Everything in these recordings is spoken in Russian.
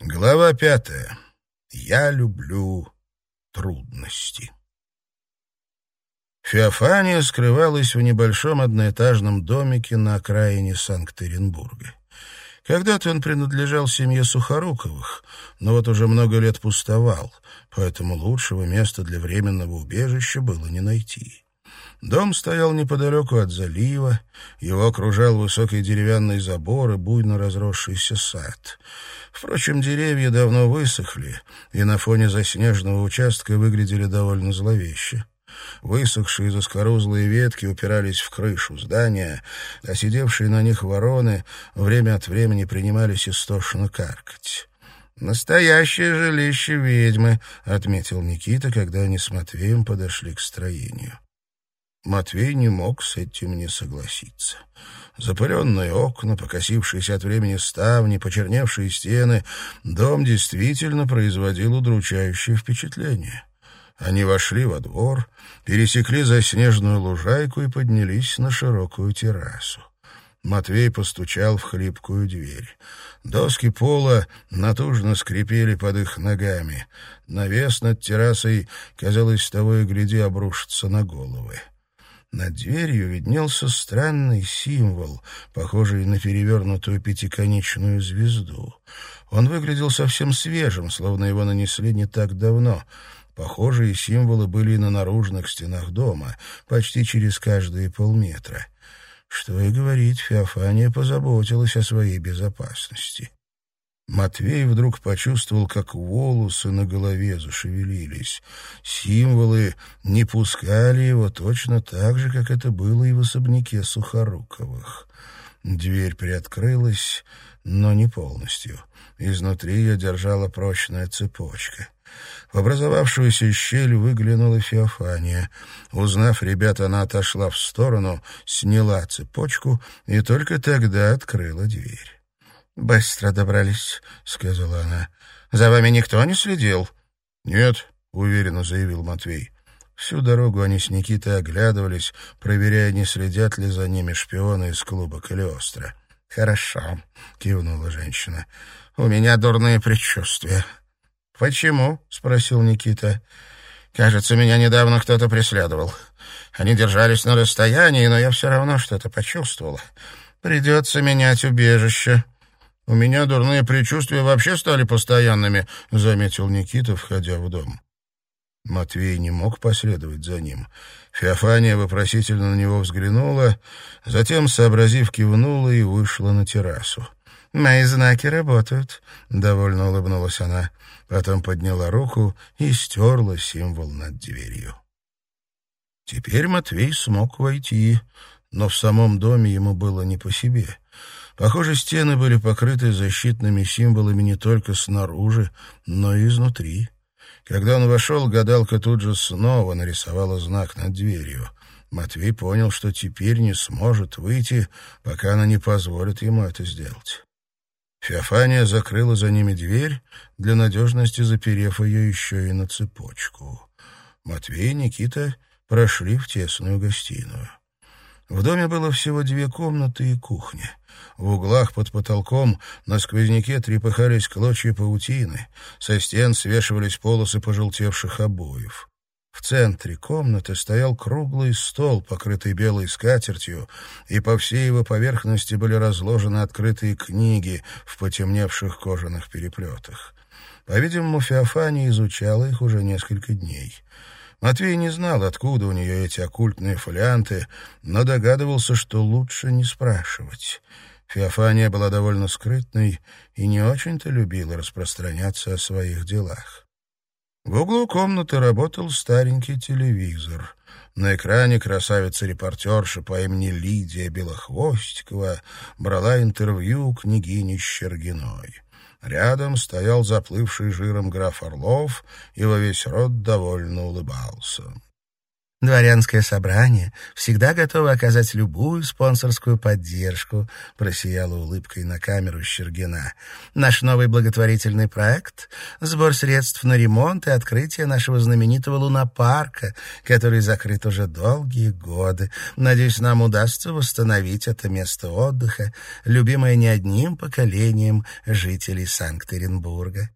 Глава пятая. Я люблю трудности. Феофания скрывалась в небольшом одноэтажном домике на окраине Санкт-Петербурга. Когда-то он принадлежал семье Сухоруковых, но вот уже много лет пустовал, поэтому лучшего места для временного убежища было не найти. Дом стоял неподалеку от залива, его окружал высокий деревянный забор и буйно разросшийся сад. Впрочем, деревья давно высохли, и на фоне заснеженного участка выглядели довольно зловеще. Высохшие заскорузлые ветки упирались в крышу здания, а сидевшие на них вороны время от времени принимались истошно каркать. «Настоящее жилище ведьмы», — отметил Никита, когда они с Матвеем подошли к строению. Матвей не мог с этим не согласиться. Запыленные окна, покосившиеся от времени ставни, почерневшие стены, дом действительно производил удручающее впечатление. Они вошли во двор, пересекли заснеженную лужайку и поднялись на широкую террасу. Матвей постучал в хлипкую дверь. Доски пола натужно скрипели под их ногами. Навес над террасой, казалось, того и гляди, обрушится на головы. Над дверью виднелся странный символ, похожий на перевернутую пятиконечную звезду. Он выглядел совсем свежим, словно его нанесли не так давно. Похожие символы были и на наружных стенах дома, почти через каждые полметра. Что и говорить, Феофания позаботилась о своей безопасности. Матвей вдруг почувствовал, как волосы на голове зашевелились. Символы не пускали его точно так же, как это было и в особняке Сухоруковых. Дверь приоткрылась, но не полностью. Изнутри ее держала прочная цепочка. В образовавшуюся щель выглянула Феофания. Узнав ребят, она отошла в сторону, сняла цепочку и только тогда открыла дверь. «Быстро добрались», — сказала она. «За вами никто не следил?» «Нет», — уверенно заявил Матвей. Всю дорогу они с Никитой оглядывались, проверяя, не следят ли за ними шпионы из клуба Калиостро. «Хорошо», — кивнула женщина. «У меня дурные предчувствия». «Почему?» — спросил Никита. «Кажется, меня недавно кто-то преследовал. Они держались на расстоянии, но я все равно что-то почувствовала. Придется менять убежище». «У меня дурные предчувствия вообще стали постоянными», — заметил Никита, входя в дом. Матвей не мог последовать за ним. Феофания вопросительно на него взглянула, затем, сообразив, кивнула и вышла на террасу. «Мои знаки работают», — довольно улыбнулась она. Потом подняла руку и стерла символ над дверью. Теперь Матвей смог войти, но в самом доме ему было не по себе — Похоже, стены были покрыты защитными символами не только снаружи, но и изнутри. Когда он вошел, гадалка тут же снова нарисовала знак над дверью. Матвей понял, что теперь не сможет выйти, пока она не позволит ему это сделать. Феофания закрыла за ними дверь, для надежности заперев ее еще и на цепочку. Матвей и Никита прошли в тесную гостиную. В доме было всего две комнаты и кухня. В углах под потолком на сквозняке трепыхались клочья паутины, со стен свешивались полосы пожелтевших обоев. В центре комнаты стоял круглый стол, покрытый белой скатертью, и по всей его поверхности были разложены открытые книги в потемневших кожаных переплетах. По-видимому, Феофания изучала их уже несколько дней. Матвей не знал, откуда у нее эти оккультные фолианты, но догадывался, что лучше не спрашивать. Феофания была довольно скрытной и не очень-то любила распространяться о своих делах. В углу комнаты работал старенький телевизор. На экране красавица-репортерша по имени Лидия Белохвостикова брала интервью княгини Щергиной. Рядом стоял заплывший жиром граф Орлов и во весь рот довольно улыбался. Дворянское собрание всегда готово оказать любую спонсорскую поддержку, просияла улыбкой на камеру Щергина. Наш новый благотворительный проект — сбор средств на ремонт и открытие нашего знаменитого лунопарка, который закрыт уже долгие годы. Надеюсь, нам удастся восстановить это место отдыха, любимое не одним поколением жителей Санкт-Петербурга.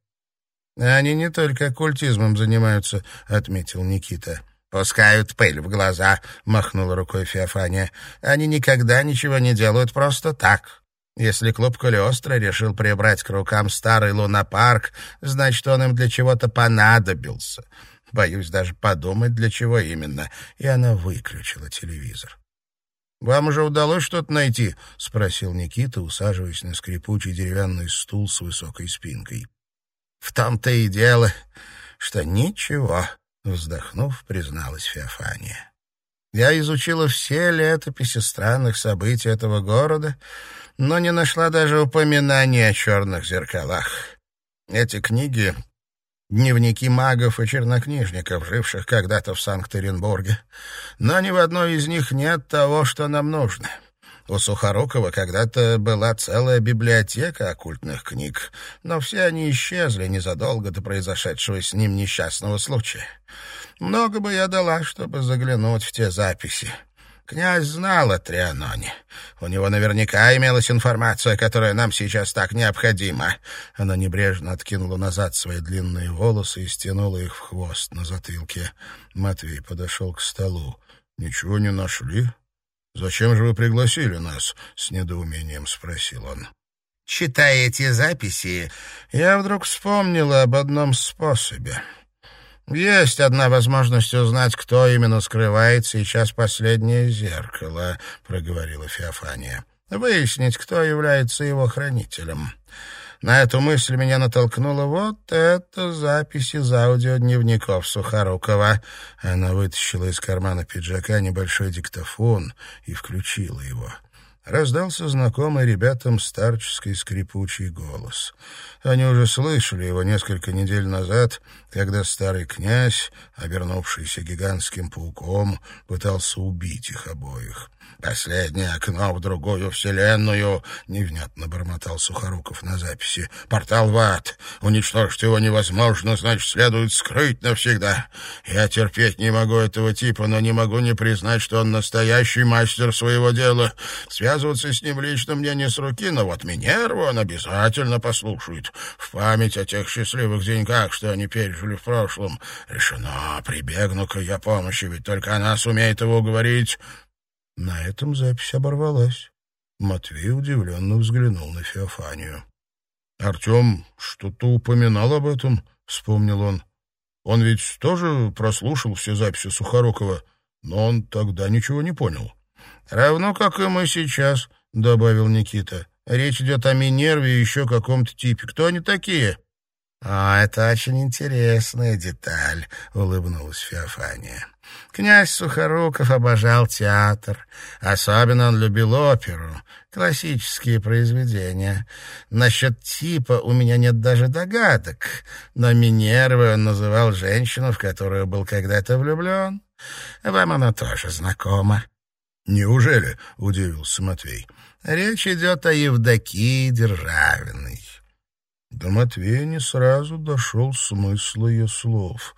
«Они не только оккультизмом занимаются», — отметил Никита. «Пускают пыль в глаза», — махнула рукой Феофания. «Они никогда ничего не делают просто так. Если клуб Калиостро решил прибрать к рукам старый лунопарк, значит, он им для чего-то понадобился. Боюсь даже подумать, для чего именно». И она выключила телевизор. «Вам уже удалось что-то найти?» — спросил Никита, усаживаясь на скрипучий деревянный стул с высокой спинкой. «В том-то и дело, что ничего», Вздохнув, призналась Феофания. Я изучила все летописи странных событий этого города, но не нашла даже упоминания о черных зеркалах. Эти книги — дневники магов и чернокнижников, живших когда-то в Санкт-Петербурге, но ни в одной из них нет того, что нам нужно — у Сухорукова когда-то была целая библиотека оккультных книг, но все они исчезли незадолго до произошедшего с ним несчастного случая. Много бы я дала, чтобы заглянуть в те записи. Князь знал о Трианоне. У него наверняка имелась информация, которая нам сейчас так необходима. Она небрежно откинула назад свои длинные волосы и стянула их в хвост на затылке. Матвей подошел к столу. «Ничего не нашли?» «Зачем же вы пригласили нас?» — с недоумением спросил он. Читая эти записи, я вдруг вспомнила об одном способе. Есть одна возможность узнать, кто именно скрывает сейчас последнее зеркало, — проговорила Феофания. Выяснить, кто является его хранителем. На эту мысль меня натолкнула вот эта запись из аудиодневников Сухорукова. Она вытащила из кармана пиджака небольшой диктофон и включила его. Раздался знакомый ребятам старческий скрипучий голос. Они уже слышали его несколько недель назад, когда старый князь, обернувшийся гигантским пауком, пытался убить их обоих. «Последнее окно в другую вселенную», — невнятно бормотал Сухоруков на записи. «Портал в ад. Уничтожить его невозможно, значит, следует скрыть навсегда. Я терпеть не могу этого типа, но не могу не признать, что он настоящий мастер своего дела. Связываться с ним лично мне не с руки, но вот Минерву он обязательно послушает. В память о тех счастливых деньках, что они пережили в прошлом. Решено, прибегну-ка я помощи, ведь только она сумеет его уговорить». На этом запись оборвалась. Матвей удивленно взглянул на Феофанию. «Артем что-то упоминал об этом», — вспомнил он. «Он ведь тоже прослушал все записи Сухорукова, но он тогда ничего не понял». «Равно, как и мы сейчас», — добавил Никита. «Речь идет о Минерве и еще каком-то типе. Кто они такие?» «А, это очень интересная деталь», — улыбнулась Феофания. «Князь Сухоруков обожал театр. Особенно он любил оперу, классические произведения. Насчет типа у меня нет даже догадок, но Минервой он называл женщину, в которую был когда-то влюблен. Вам она тоже знакома». «Неужели?» — удивился Матвей. «Речь идет о Евдокии Державиной». До Матвея не сразу дошел смысл ее слов.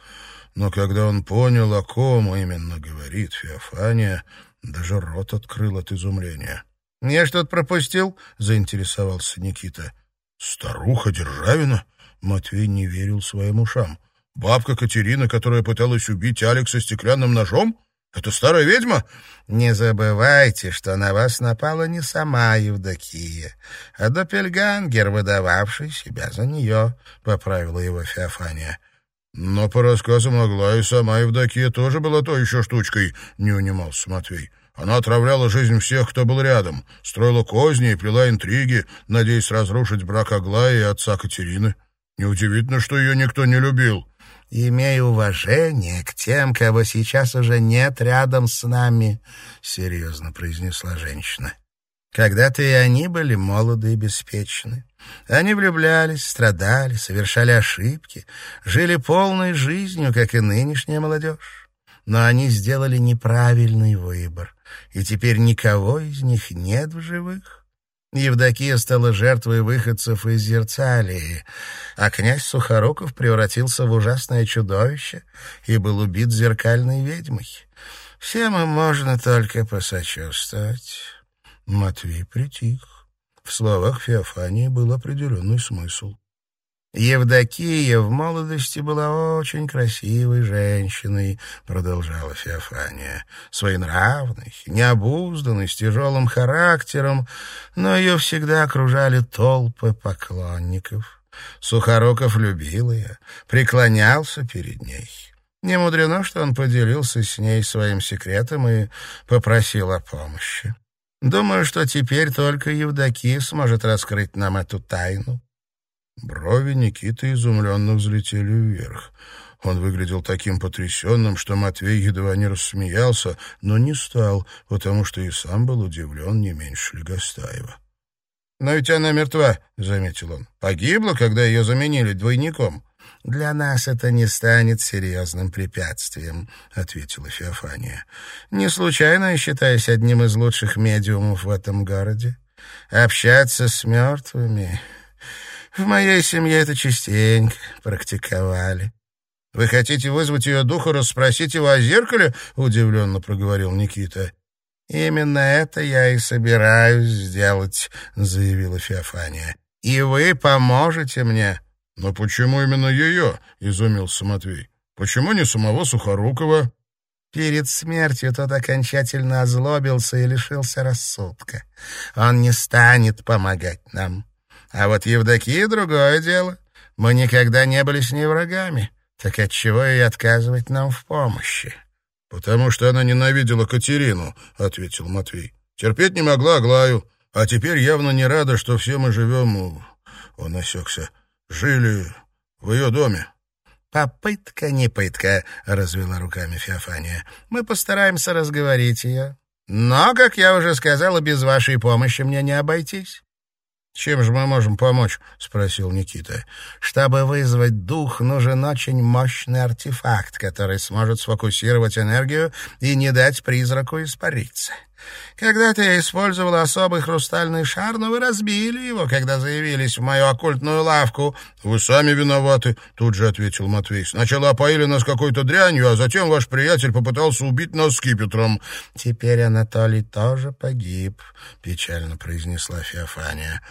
Но когда он понял, о ком именно говорит Феофания, даже рот открыл от изумления. — Я что-то пропустил? — заинтересовался Никита. — Старуха Державина? Матвей не верил своим ушам. — Бабка Катерина, которая пыталась убить Алекса стеклянным ножом? — это старая ведьма? Не забывайте, что на вас напала не сама Евдокия, а Доппельгангер, выдававший себя за нее, — поправила его Феофания. Но по рассказам Аглаи сама Евдокия тоже была той еще штучкой, — не унимался Матвей. Она отравляла жизнь всех, кто был рядом, строила козни и плела интриги, надеясь разрушить брак Аглаи и отца Катерины. Неудивительно, что ее никто не любил имея уважение к тем, кого сейчас уже нет рядом с нами», — серьезно произнесла женщина. «Когда-то и они были молоды и беспечны. Они влюблялись, страдали, совершали ошибки, жили полной жизнью, как и нынешняя молодежь. но они сделали неправильный выбор, и теперь никого из них нет в живых. Евдокия стала жертвой выходцев из Зерцалии, а князь Сухоруков превратился в ужасное чудовище и был убит зеркальной ведьмой. Всем им можно только посочувствовать. Матвей притих. В словах Феофании был определенный смысл. Евдокия в молодости была очень красивой женщиной, продолжала Феофания, своенравной, необузданной, с тяжелым характером, но ее всегда окружали толпы поклонников. Сухороков любил ее, преклонялся перед ней. Не мудрено, что он поделился с ней своим секретом и попросил о помощи. Думаю, что теперь только Евдокия сможет раскрыть нам эту тайну. Брови Никиты изумленно взлетели вверх. Он выглядел таким потрясенным, что Матвей едва не рассмеялся, но не стал, потому что и сам был удивлен не меньше Легостаева. «Но ведь она мертва», — заметил он. «Погибла, когда ее заменили двойником». «Для нас это не станет серьезным препятствием», — ответила Феофания. «Не случайно я считаюсь одним из лучших медиумов в этом городе. Общаться с мертвыми в моей семье это частенько практиковали. — Вы хотите вызвать ее духа, расспросить его о зеркале? — удивленно проговорил Никита. — Именно это я и собираюсь сделать, — заявила Феофания. — И вы поможете мне. — Но почему именно ее? — изумился Матвей. — Почему не самого Сухорукова? Перед смертью тот окончательно озлобился и лишился рассудка. Он не станет помогать нам. А вот Евдокия — другое дело. Мы никогда не были с ней врагами. Так отчего ей отказывать нам в помощи? — Потому что она ненавидела Катерину, — ответил Матвей. — Терпеть не могла Аглаю, а теперь явно не рада, что все мы живем... Он осекся. Жили в ее доме. «Попытка не пытка», — развела руками Феофания. «Мы постараемся разговорить ее. Но, как я уже сказала, без вашей помощи мне не обойтись. «Чем же мы можем помочь?» — спросил Никита. «Чтобы вызвать дух, нужен очень мощный артефакт, который сможет сфокусировать энергию и не дать призраку испариться. Когда-то я использовал особый хрустальный шар, но вы разбили его, когда заявились в мою оккультную лавку». «Вы сами виноваты», — тут же ответил Матвей. «Сначала опоили нас какой-то дрянью, а затем ваш приятель попытался убить нас скипетром». «Теперь Анатолий тоже погиб», — печально произнесла Феофания.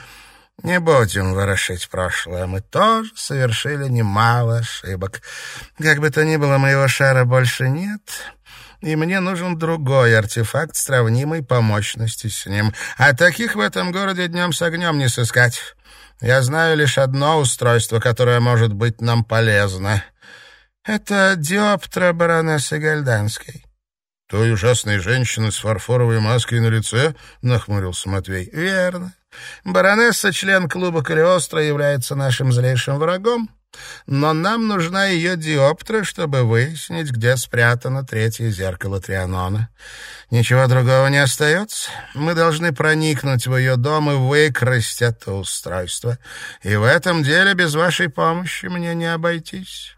Не будем ворошить прошлое. Мы тоже совершили немало ошибок. Как бы то ни было, моего шара больше нет, и мне нужен другой артефакт, сравнимый по мощности с ним. А таких в этом городе днем с огнем не сыскать. Я знаю лишь одно устройство, которое может быть нам полезно. Это диоптра баронессы Гальданской. «Той ужасной женщины с фарфоровой маской на лице?» — нахмурился Матвей. «Верно. Баронесса, член клуба Калиостро, является нашим злейшим врагом, но нам нужна ее диоптра, чтобы выяснить, где спрятано третье зеркало Трианона. Ничего другого не остается. Мы должны проникнуть в ее дом и выкрасть это устройство. И в этом деле без вашей помощи мне не обойтись».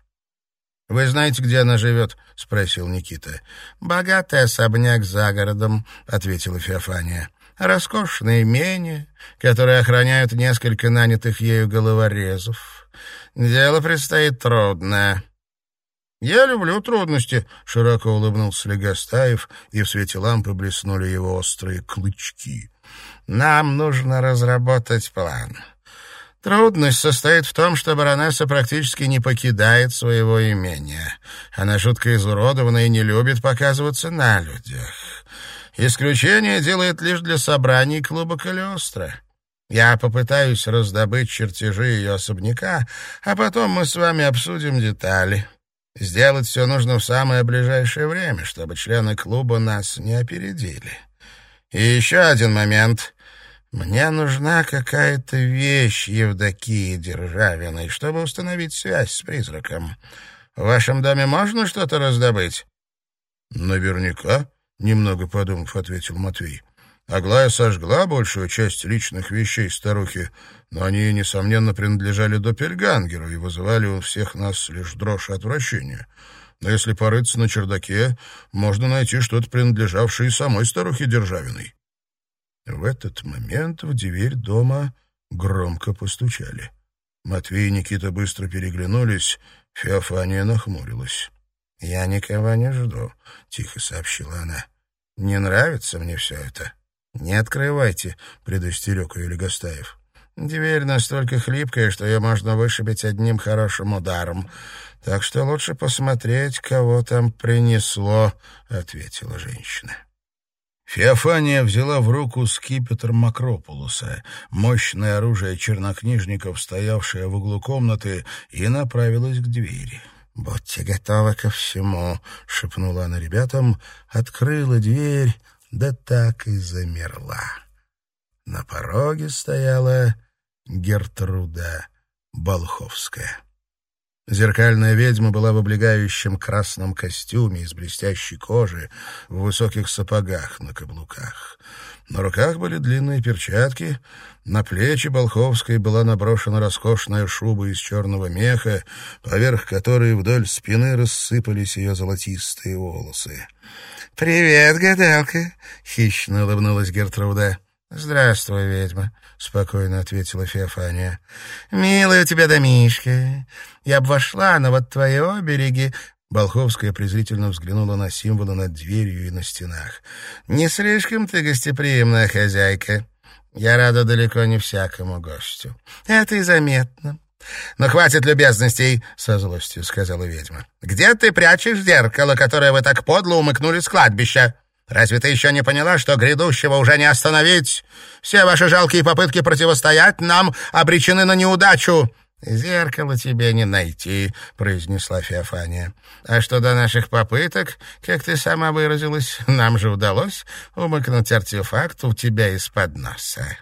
«Вы знаете, где она живет?» — спросил Никита. «Богатый особняк за городом», — ответила Феофания. «Роскошное имение, которое охраняют несколько нанятых ею головорезов. Дело предстоит трудное». «Я люблю трудности», — широко улыбнулся Легостаев, и в свете лампы блеснули его острые клычки. «Нам нужно разработать план». Трудность состоит в том, что баронесса практически не покидает своего имения. Она жутко изуродована и не любит показываться на людях. Исключение делает лишь для собраний клуба Калиостро. Я попытаюсь раздобыть чертежи ее особняка, а потом мы с вами обсудим детали. Сделать все нужно в самое ближайшее время, чтобы члены клуба нас не опередили. И еще один момент. Мне нужна какая-то вещь Евдокии Державиной, чтобы установить связь с призраком. В вашем доме можно что-то раздобыть? Наверняка, немного подумав, ответил Матвей. Аглая сожгла большую часть личных вещей старухи, но они, несомненно, принадлежали Доппельгангеру и вызывали у всех нас лишь дрожь и отвращение. Но если порыться на чердаке, можно найти что-то, принадлежавшее самой старухе Державиной. В этот момент в дверь дома громко постучали. Матвей и Никита быстро переглянулись, Феофания нахмурилась. «Я никого не жду», — тихо сообщила она. «Не нравится мне все это». «Не открывайте», — предостерег ее Легостаев. «Дверь настолько хлипкая, что ее можно вышибить одним хорошим ударом. Так что лучше посмотреть, кого там принесло», — ответила женщина. Феофания взяла в руку скипетр Макропулуса, мощное оружие чернокнижников, стоявшее в углу комнаты, и направилась к двери. «Будьте готовы ко всему», — шепнула она ребятам, открыла дверь, да так и замерла. На пороге стояла Гертруда Болховская. Зеркальная ведьма была в облегающем красном костюме из блестящей кожи, в высоких сапогах на каблуках. На руках были длинные перчатки, на плечи Болховской была наброшена роскошная шуба из черного меха, поверх которой вдоль спины рассыпались ее золотистые волосы. «Привет, гадалка!» — хищно улыбнулась Гертруда. «Здравствуй, ведьма», — спокойно ответила Феофания. «Милая у тебя домишка. Я б вошла, но вот твои обереги...» Болховская презрительно взглянула на символы над дверью и на стенах. «Не слишком ты гостеприимная хозяйка. Я рада далеко не всякому гостю. Это и заметно. «Но хватит любезностей», — со злостью сказала ведьма. «Где ты прячешь зеркало, которое вы так подло умыкнули с кладбища? Разве ты еще не поняла, что грядущего уже не остановить? Все ваши жалкие попытки противостоять нам обречены на неудачу». «Зеркало тебе не найти», — произнесла Феофания. «А что до наших попыток, как ты сама выразилась, нам же удалось умыкнуть артефакт у тебя из-под носа».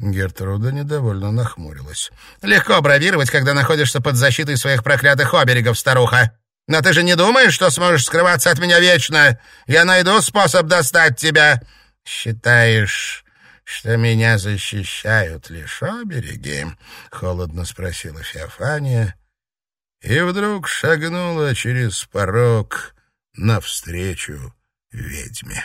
Гертруда недовольно нахмурилась. «Легко бравировать, когда находишься под защитой своих проклятых оберегов, старуха. Но ты же не думаешь, что сможешь скрываться от меня вечно? Я найду способ достать тебя. Считаешь, что меня защищают лишь обереги?» — холодно спросила Феофания. И вдруг шагнула через порог навстречу ведьме.